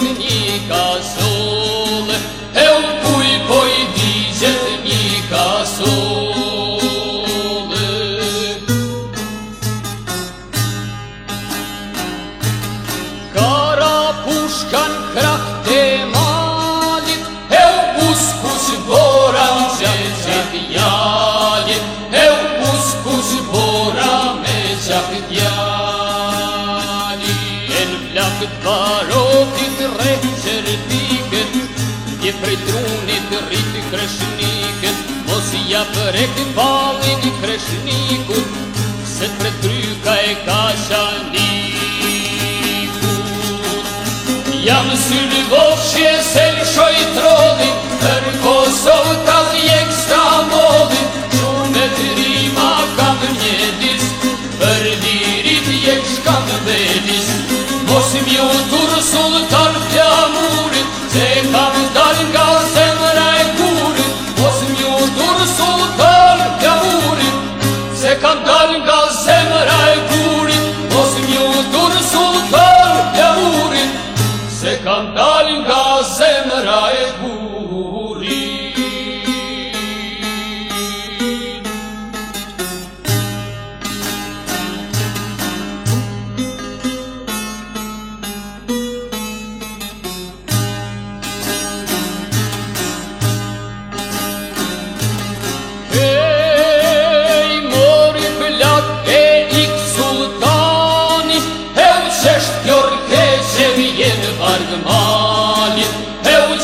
You. Rriti kreshniket Po si ja për e këpallin I kreshnikut Se të kryka e ka shalikut Ja në syrë e selë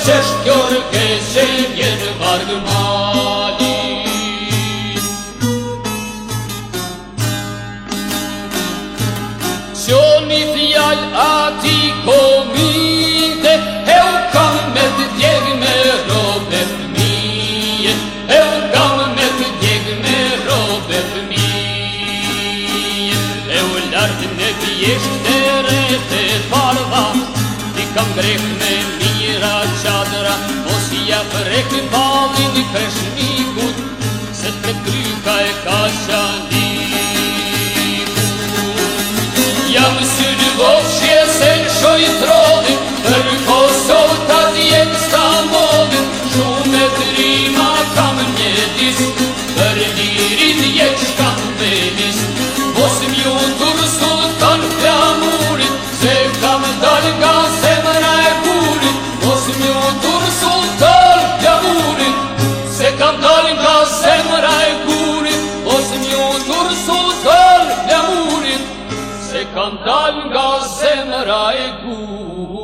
qesh kjo rëkeshe vjetë bardë mali Qo një fjallë ati komite E u kam me të djeg me robe fëmije E u kam me të djeg me robe fëmije E u lartë në pjeshtë të rete parva Ti kam grek me shmikut Se të e ka shanikut Jam syrë vofshje se shoj trodin Për Kosovë të djem sa Shume të kam një dis Për dirit jek shkat me mis Mosim Se kam dal nga se e kurit Mosim suldol e amuret se kanë dal nga zemra e kuj